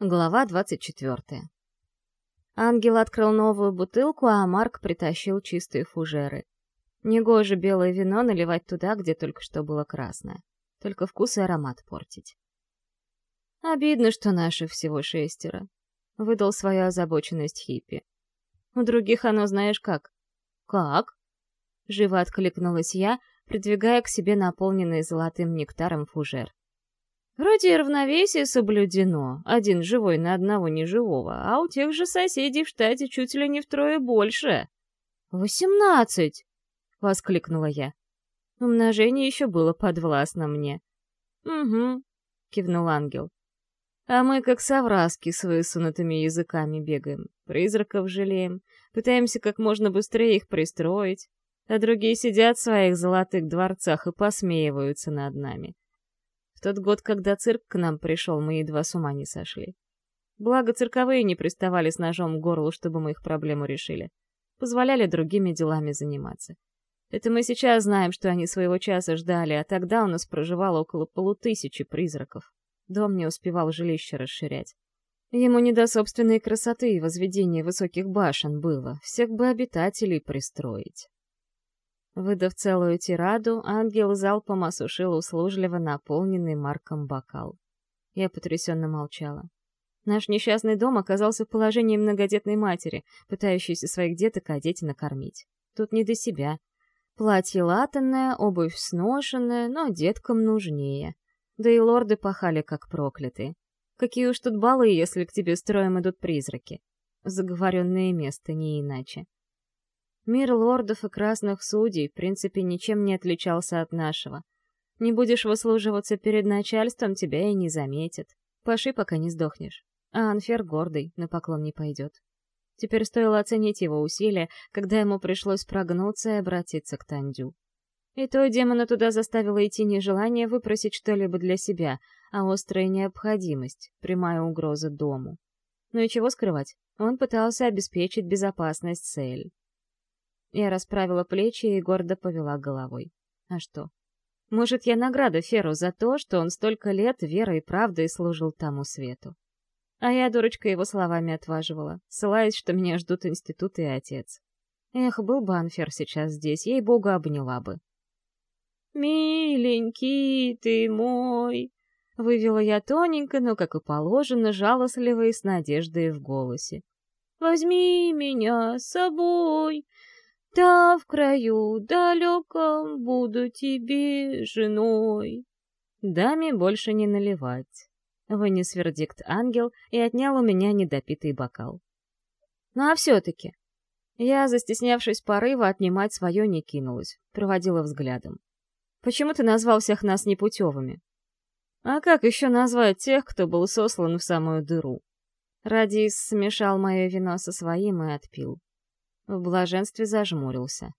Глава 24. Ангел открыл новую бутылку, а Марк притащил чистые фужеры. Негоже белое вино наливать туда, где только что было красное. Только вкус и аромат портить. Обидно, что наших всего шестеро. Выдал свою озабоченность хиппи. У других оно знаешь как. Как? Живо откликнулась я, придвигая к себе наполненный золотым нектаром фужер. Вроде равновесие соблюдено, один живой на одного неживого, а у тех же соседей в штате чуть ли не втрое больше. «Восемнадцать!» — воскликнула я. Умножение еще было подвластно мне. «Угу», — кивнул ангел. «А мы как совраски с высунутыми языками бегаем, призраков жалеем, пытаемся как можно быстрее их пристроить, а другие сидят в своих золотых дворцах и посмеиваются над нами. В тот год, когда цирк к нам пришел, мы едва с ума не сошли. Благо, цирковые не приставали с ножом к горлу, чтобы мы их проблему решили. Позволяли другими делами заниматься. Это мы сейчас знаем, что они своего часа ждали, а тогда у нас проживало около полутысячи призраков. Дом не успевал жилище расширять. Ему не до собственной красоты и возведения высоких башен было, всех бы обитателей пристроить. Выдав целую тираду, ангел залпом осушил услужливо наполненный Марком бокал. Я потрясенно молчала. Наш несчастный дом оказался в положении многодетной матери, пытающейся своих деток одеть и накормить. Тут не до себя. Платье латанное, обувь сношенная, но деткам нужнее. Да и лорды пахали как проклятые. Какие уж тут балы, если к тебе строем идут призраки. Заговоренное место, не иначе. Мир лордов и красных судей, в принципе, ничем не отличался от нашего. Не будешь выслуживаться перед начальством, тебя и не заметят. Паши, пока не сдохнешь. А Анфер гордый, на поклон не пойдет. Теперь стоило оценить его усилия, когда ему пришлось прогнуться и обратиться к Тандю. И то демона туда заставило идти не желание выпросить что-либо для себя, а острая необходимость, прямая угроза дому. Ну и чего скрывать, он пытался обеспечить безопасность Сель. Я расправила плечи и гордо повела головой. А что? Может, я награда Феру за то, что он столько лет верой и правдой служил тому свету. А я, дурочка, его словами отваживала, ссылаясь, что меня ждут институт и отец. Эх, был бы Анфер сейчас здесь, ей-богу, обняла бы. «Миленький ты мой!» — вывела я тоненько, но, как и положено, жалостливо и с надеждой в голосе. «Возьми меня с собой, да в краю далеком буду тебе женой. Даме больше не наливать. Вынес вердикт ангел и отнял у меня недопитый бокал. Ну а все-таки. Я, застеснявшись порыва, отнимать свое не кинулась, проводила взглядом. Почему ты назвал всех нас непутевыми? А как еще назвать тех, кто был сослан в самую дыру? Радис смешал мое вино со своим и отпил. В блаженстве зажмурился.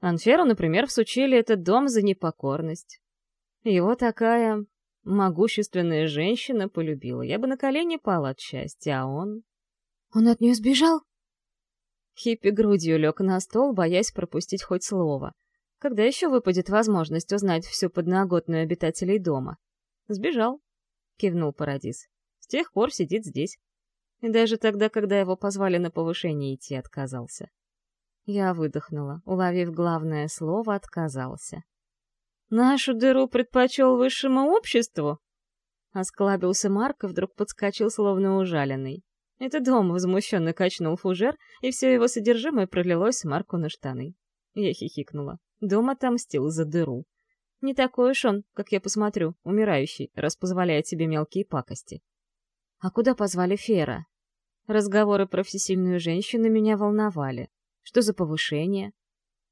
Анферу, например, всучили этот дом за непокорность. Его такая могущественная женщина полюбила. Я бы на колени пал от счастья, а он... Он от нее сбежал? Хиппи грудью лег на стол, боясь пропустить хоть слово. Когда еще выпадет возможность узнать всю подноготную обитателей дома? Сбежал, кивнул Парадис. С тех пор сидит здесь. И даже тогда, когда его позвали на повышение, идти отказался. Я выдохнула, уловив главное слово «отказался». «Нашу дыру предпочел высшему обществу?» Осклабился Марк и вдруг подскочил, словно ужаленный. Это дом возмущенно качнул фужер, и все его содержимое пролилось Марку на штаны. Я хихикнула. Дом отомстил за дыру. Не такой уж он, как я посмотрю, умирающий, раз позволяет себе мелкие пакости. А куда позвали Фера? Разговоры про всесильную женщину меня волновали. Что за повышение?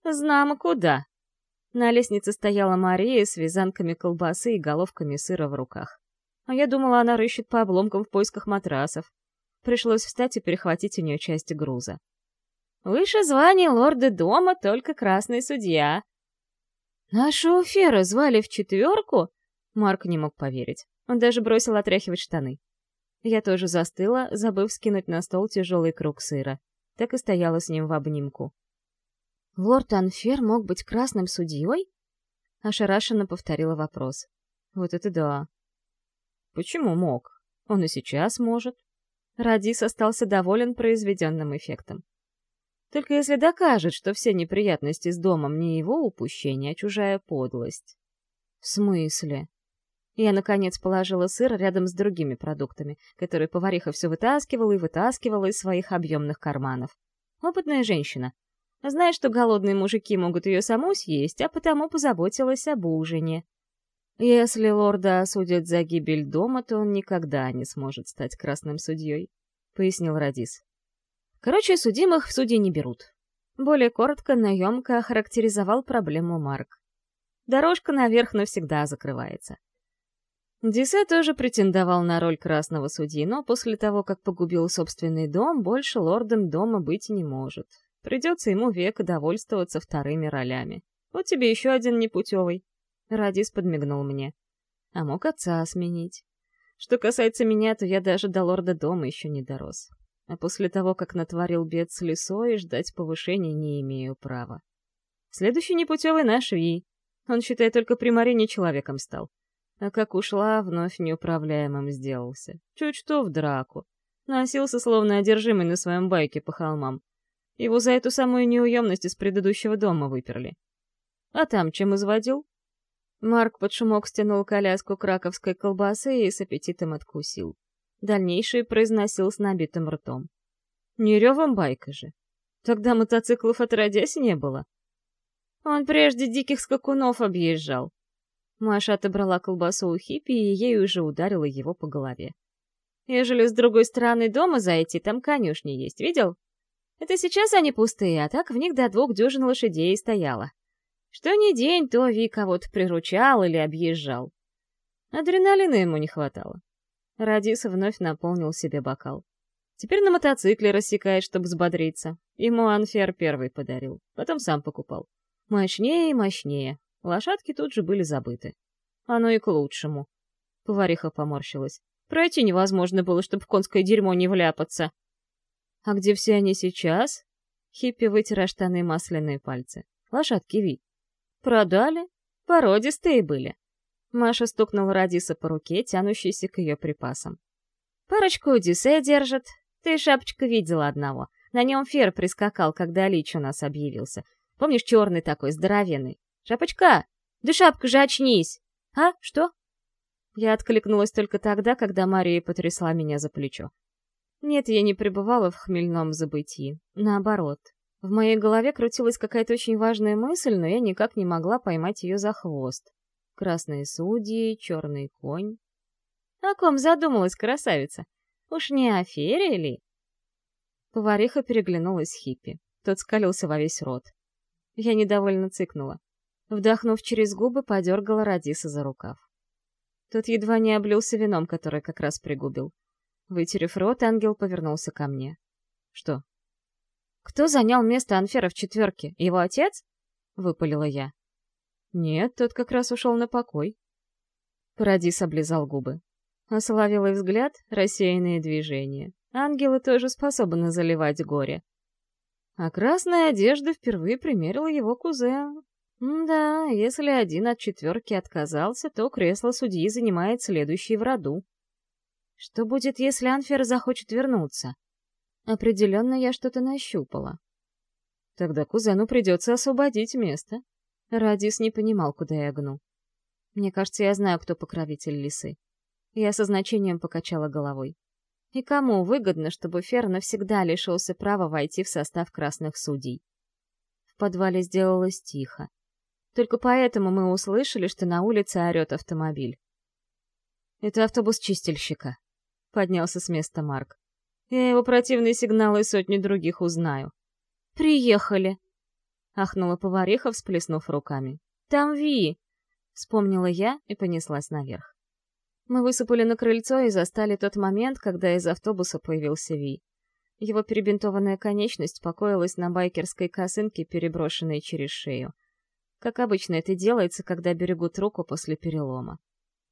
Знамо куда. На лестнице стояла Мария с вязанками колбасы и головками сыра в руках. А я думала, она рыщет по обломкам в поисках матрасов. Пришлось встать и перехватить у нее части груза. «Выше звания лорда дома только красный судья». «Нашу Фера звали в четверку?» Марк не мог поверить. Он даже бросил отряхивать штаны. Я тоже застыла, забыв скинуть на стол тяжелый круг сыра. Так и стояла с ним в обнимку. «Лорд Анфер мог быть красным судьей?» Ошарашенно повторила вопрос. «Вот это да!» «Почему мог?» Он и сейчас может. Радис остался доволен произведенным эффектом. Только если докажет, что все неприятности с домом не его упущение, а чужая подлость. В смысле? Я, наконец, положила сыр рядом с другими продуктами, которые повариха все вытаскивала и вытаскивала из своих объемных карманов. Опытная женщина. Знает, что голодные мужики могут ее саму съесть, а потому позаботилась об ужине. Если лорда осудят за гибель дома, то он никогда не сможет стать красным судьей, — пояснил Радис. Короче, судимых в суде не берут. Более коротко, наемка охарактеризовал проблему Марк. Дорожка наверх навсегда закрывается. Дисе тоже претендовал на роль красного судьи, но после того, как погубил собственный дом, больше лордом дома быть не может. Придется ему век довольствоваться вторыми ролями. Вот тебе еще один непутевый. Радис подмигнул мне. А мог отца сменить. Что касается меня, то я даже до лорда дома еще не дорос. А после того, как натворил бед с лесой, ждать повышения не имею права. Следующий непутевый наш Ви. Он, считай, только при Марине человеком стал. А как ушла, вновь неуправляемым сделался. Чуть что в драку. Носился, словно одержимый на своем байке по холмам. Его за эту самую неуемность из предыдущего дома выперли. А там чем изводил? Марк под шумок стянул коляску краковской колбасы и с аппетитом откусил. Дальнейшее произносил с набитым ртом. Не ревом байка же. Тогда мотоциклов отродясь не было. Он прежде диких скакунов объезжал. Маша отобрала колбасу у хиппи и ей уже ударила его по голове. Ежели с другой стороны дома зайти, там конюшни есть, видел? Это сейчас они пустые, а так в них до двух дюжин лошадей стояло. Что ни день, то Ви кого-то приручал или объезжал. Адреналина ему не хватало. Радис вновь наполнил себе бокал. Теперь на мотоцикле рассекает, чтобы взбодриться. Ему Анфер первый подарил, потом сам покупал. Мощнее и мощнее. Лошадки тут же были забыты. Оно и к лучшему. Повариха поморщилась. Пройти невозможно было, чтобы в конское дерьмо не вляпаться. А где все они сейчас? Хиппи вытера штаны масляные пальцы. Лошадки Ви. Продали? Породистые были. Маша стукнула Радиса по руке, тянущейся к ее припасам. «Парочку Одиссея держит. Ты, шапочка, видела одного. На нем Фер прискакал, когда Лич у нас объявился. Помнишь, черный такой, здоровенный? Шапочка! Да шапка же, очнись! А, что?» Я откликнулась только тогда, когда Мария потрясла меня за плечо. Нет, я не пребывала в хмельном забытии. Наоборот. В моей голове крутилась какая-то очень важная мысль, но я никак не могла поймать ее за хвост красные судьи, черный конь. О ком задумалась красавица? Уж не о фере ли? Повариха переглянулась Хиппи. Тот скалился во весь рот. Я недовольно цыкнула. Вдохнув через губы, подергала Радиса за рукав. Тот едва не облился вином, который как раз пригубил. Вытерев рот, ангел повернулся ко мне. «Что?» «Кто занял место Анфера в четверке? Его отец?» — выпалила я. Нет, тот как раз ушел на покой. Парадис облизал губы. Осоловелый взгляд, рассеянные движения. Ангелы тоже способны заливать горе. А красная одежда впервые примерила его кузен. Да, если один от четверки отказался, то кресло судьи занимает следующий в роду. Что будет, если Анфер захочет вернуться? Определенно я что-то нащупала. Тогда кузену придется освободить место. Радис не понимал, куда я гну. Мне кажется, я знаю, кто покровитель лисы. Я со значением покачала головой. И кому выгодно, чтобы Фер навсегда лишился права войти в состав красных судей? В подвале сделалось тихо. Только поэтому мы услышали, что на улице орёт автомобиль. «Это автобус чистильщика», — поднялся с места Марк. «Я его противные сигналы и сотни других узнаю». «Приехали», ахнула повариха, всплеснув руками. «Там Ви!» — вспомнила я и понеслась наверх. Мы высыпали на крыльцо и застали тот момент, когда из автобуса появился Ви. Его перебинтованная конечность покоилась на байкерской косынке, переброшенной через шею. Как обычно это делается, когда берегут руку после перелома.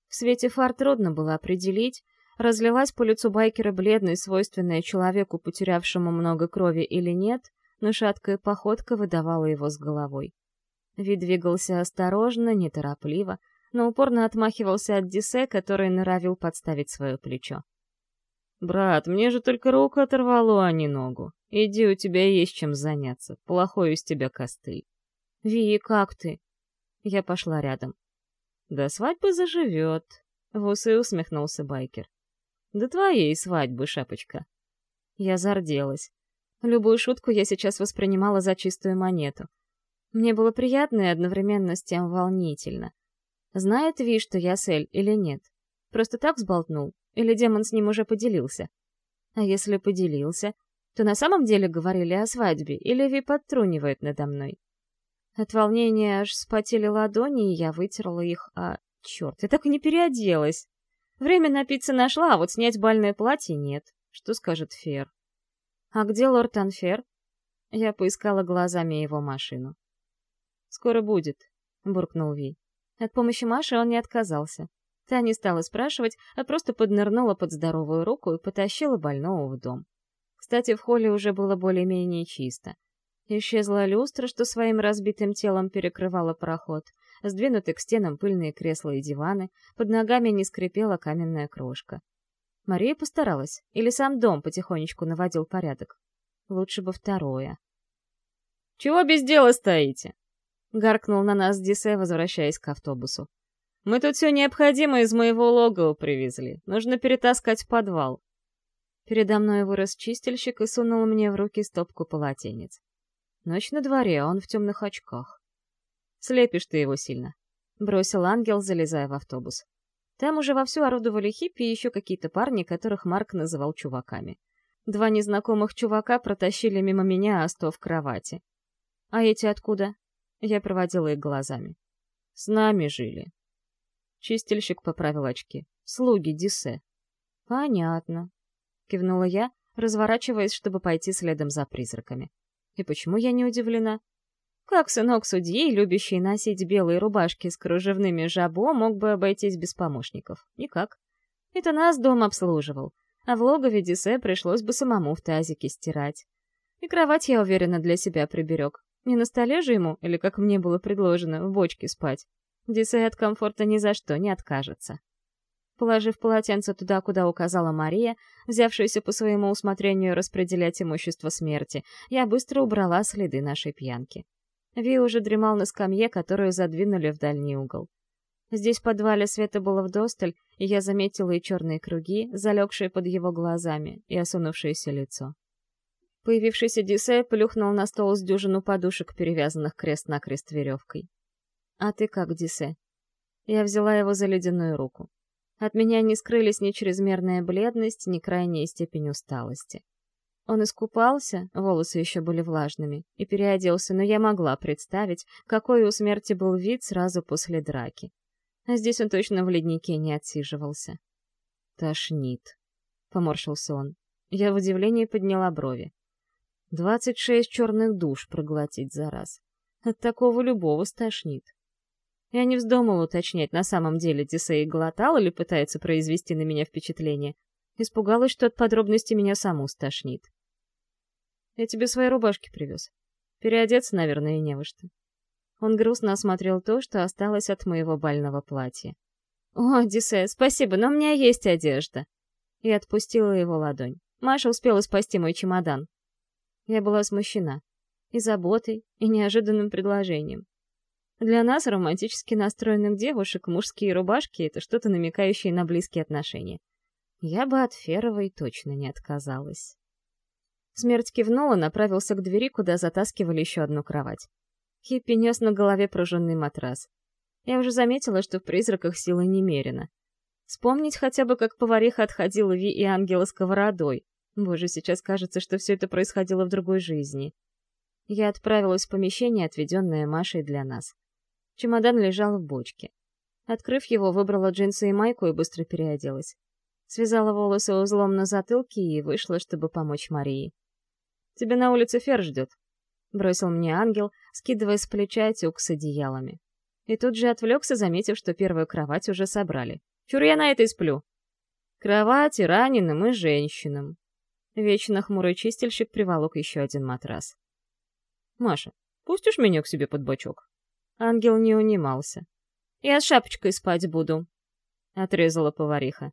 В свете фар трудно было определить, разлилась по лицу байкера бледной, свойственная человеку, потерявшему много крови или нет, но шаткая походка выдавала его с головой. Вид двигался осторожно, неторопливо, но упорно отмахивался от Дисе, который норовил подставить свое плечо. «Брат, мне же только руку оторвало, а не ногу. Иди, у тебя есть чем заняться. Плохой из тебя костыль». «Ви, как ты?» Я пошла рядом. «До свадьбы заживет», — в усы усмехнулся байкер. «До твоей свадьбы, шапочка». Я зарделась. Любую шутку я сейчас воспринимала за чистую монету. Мне было приятно и одновременно с тем волнительно. Знает Ви, что я Сель, или нет? Просто так взболтнул? Или демон с ним уже поделился? А если поделился, то на самом деле говорили о свадьбе, или Ви подтрунивает надо мной? От волнения аж спотели ладони, и я вытерла их, а... Черт, я так и не переоделась. Время напиться нашла, а вот снять бальное платье нет. Что скажет Фер? А где лорд Анфер? Я поискала глазами его машину. «Скоро будет», — буркнул Ви. От помощи Маши он не отказался. Та не стала спрашивать, а просто поднырнула под здоровую руку и потащила больного в дом. Кстати, в холле уже было более-менее чисто. Исчезла люстра, что своим разбитым телом перекрывала проход, сдвинуты к стенам пыльные кресла и диваны, под ногами не скрипела каменная крошка. Мария постаралась, или сам дом потихонечку наводил порядок. Лучше бы второе. «Чего без дела стоите?» — гаркнул на нас Дисе, возвращаясь к автобусу. «Мы тут все необходимое из моего логова привезли. Нужно перетаскать в подвал». Передо мной вырос чистильщик и сунул мне в руки стопку полотенец. Ночь на дворе, а он в темных очках. «Слепишь ты его сильно», — бросил ангел, залезая в автобус. Там уже вовсю орудовали хиппи и еще какие-то парни, которых Марк называл чуваками. Два незнакомых чувака протащили мимо меня Асто в кровати. «А эти откуда?» Я проводила их глазами. «С нами жили». Чистильщик поправил очки. «Слуги Дисе». «Понятно», — кивнула я, разворачиваясь, чтобы пойти следом за призраками. И почему я не удивлена? Как сынок судьи, любящий носить белые рубашки с кружевными жабо, мог бы обойтись без помощников? Никак. Это нас дом обслуживал, а в логове Дисе пришлось бы самому в тазике стирать. И кровать, я уверена, для себя приберег. Не на столе же ему, или, как мне было предложено, в бочке спать. Дисей от комфорта ни за что не откажется. Положив полотенце туда, куда указала Мария, взявшаяся по своему усмотрению распределять имущество смерти, я быстро убрала следы нашей пьянки. Ви уже дремал на скамье, которую задвинули в дальний угол. Здесь в подвале света было вдосталь, и я заметила и черные круги, залегшие под его глазами, и осунувшееся лицо. Появившийся Дисей плюхнул на стол с дюжину подушек, перевязанных крест-накрест веревкой. «А ты как, Дисе?» Я взяла его за ледяную руку. От меня не скрылись ни чрезмерная бледность, ни крайняя степень усталости. Он искупался, волосы еще были влажными, и переоделся, но я могла представить, какой у смерти был вид сразу после драки. А здесь он точно в леднике не отсиживался. «Тошнит», — поморщился он. Я в удивлении подняла брови. Двадцать шесть черных душ проглотить за раз. От такого любого стошнит. Я не вздумал уточнять, на самом деле Тисей глотал или пытается произвести на меня впечатление. Испугалась, что от подробностей меня саму стошнит. Я тебе свои рубашки привез. Переодеться, наверное, не во что. Он грустно осмотрел то, что осталось от моего бального платья. «О, Дисе, спасибо, но у меня есть одежда!» И отпустила его ладонь. Маша успела спасти мой чемодан. Я была смущена. И заботой, и неожиданным предложением. Для нас, романтически настроенных девушек, мужские рубашки — это что-то намекающее на близкие отношения. Я бы от Феровой точно не отказалась. Смерть кивнула, направился к двери, куда затаскивали еще одну кровать. Хиппи нес на голове пружинный матрас. Я уже заметила, что в призраках силы немерено. Вспомнить хотя бы, как повариха отходила Ви и ангела сковородой, Боже, сейчас кажется, что все это происходило в другой жизни. Я отправилась в помещение, отведенное Машей для нас. Чемодан лежал в бочке. Открыв его, выбрала джинсы и майку и быстро переоделась. Связала волосы узлом на затылке и вышла, чтобы помочь Марии. «Тебя на улице Фер ждет», — бросил мне ангел, скидывая с плеча тюк с одеялами. И тут же отвлекся, заметив, что первую кровать уже собрали. «Чур я на этой сплю!» «Кровати раненым и женщинам», Вечно хмурый чистильщик приволок еще один матрас. «Маша, пустишь меня к себе под бочок?» Ангел не унимался. «Я с шапочкой спать буду», — отрезала повариха.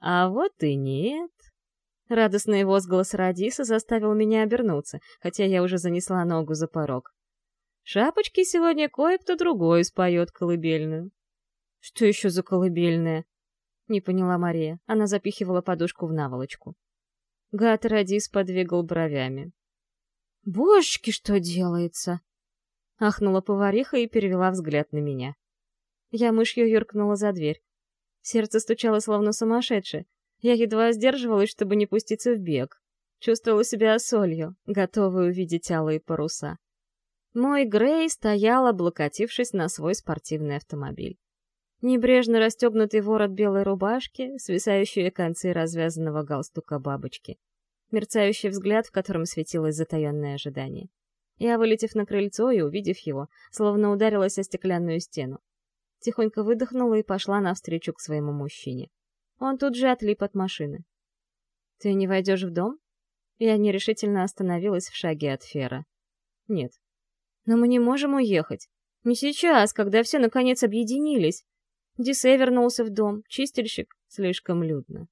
«А вот и нет», Радостный возглас Радиса заставил меня обернуться, хотя я уже занесла ногу за порог. Шапочки сегодня кое-кто другой споет колыбельную. Что еще за колыбельная? Не поняла Мария. Она запихивала подушку в наволочку. Гад Радис подвигал бровями. «Божечки, что делается?» Ахнула повариха и перевела взгляд на меня. Я мышью юркнула за дверь. Сердце стучало словно сумасшедшее. Я едва сдерживалась, чтобы не пуститься в бег. Чувствовала себя солью, готовая увидеть алые паруса. Мой Грей стоял, облокотившись на свой спортивный автомобиль. Небрежно расстегнутый ворот белой рубашки, свисающие концы развязанного галстука бабочки. Мерцающий взгляд, в котором светилось затаенное ожидание. Я, вылетев на крыльцо и увидев его, словно ударилась о стеклянную стену. Тихонько выдохнула и пошла навстречу к своему мужчине. Он тут же отлип от машины. «Ты не войдешь в дом?» Я нерешительно остановилась в шаге от Фера. «Нет». «Но мы не можем уехать. Не сейчас, когда все наконец объединились. Дисей вернулся в дом, чистильщик. Слишком людно».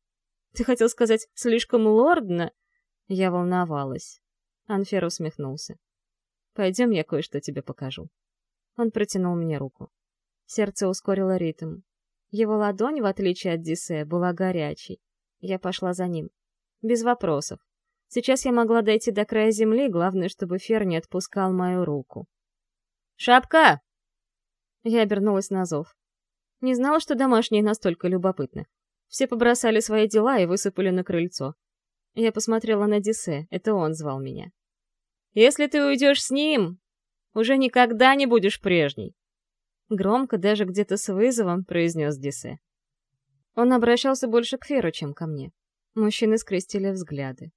«Ты хотел сказать, слишком лордно?» Я волновалась. Анфер усмехнулся. «Пойдем, я кое-что тебе покажу». Он протянул мне руку. Сердце ускорило ритм. Его ладонь, в отличие от Дисе, была горячей. Я пошла за ним. Без вопросов. Сейчас я могла дойти до края земли, главное, чтобы Фер не отпускал мою руку. «Шапка!» Я обернулась на зов. Не знала, что домашние настолько любопытны. Все побросали свои дела и высыпали на крыльцо. Я посмотрела на Дисе, это он звал меня. «Если ты уйдешь с ним, уже никогда не будешь прежней. Громко, даже где-то с вызовом, произнес Дисе. Он обращался больше к Феру, чем ко мне. Мужчины скрестили взгляды.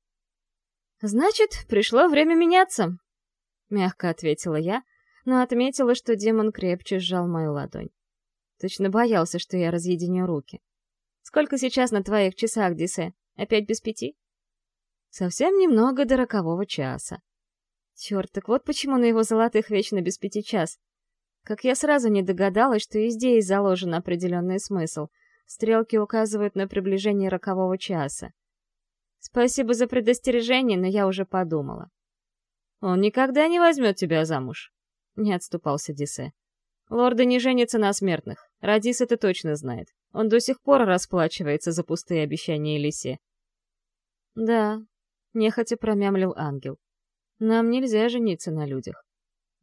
«Значит, пришло время меняться», — мягко ответила я, но отметила, что демон крепче сжал мою ладонь. Точно боялся, что я разъединю руки. «Сколько сейчас на твоих часах, Дисе? Опять без пяти?» «Совсем немного до рокового часа». Черт, так вот почему на его золотых вечно без пяти час. Как я сразу не догадалась, что и здесь заложен определенный смысл. Стрелки указывают на приближение рокового часа. Спасибо за предостережение, но я уже подумала. «Он никогда не возьмет тебя замуж», — не отступался Дисе. «Лорды не женятся на смертных. Радис это точно знает. Он до сих пор расплачивается за пустые обещания Элисе». «Да», — нехотя промямлил ангел. «Нам нельзя жениться на людях.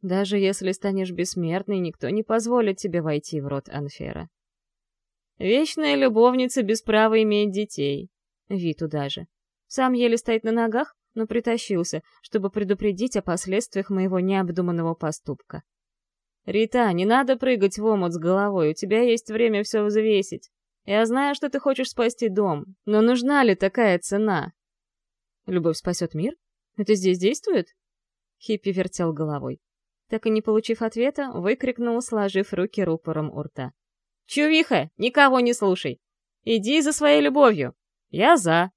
Даже если станешь бессмертной, никто не позволит тебе войти в род Анфера. Вечная любовница без права иметь детей. Виту даже. Сам еле стоит на ногах, но притащился, чтобы предупредить о последствиях моего необдуманного поступка. «Рита, не надо прыгать в омут с головой, у тебя есть время все взвесить. Я знаю, что ты хочешь спасти дом, но нужна ли такая цена?» «Любовь спасет мир? Это здесь действует?» Хиппи вертел головой. Так и не получив ответа, выкрикнул, сложив руки рупором у рта. «Чувиха, никого не слушай! Иди за своей любовью! Я за!»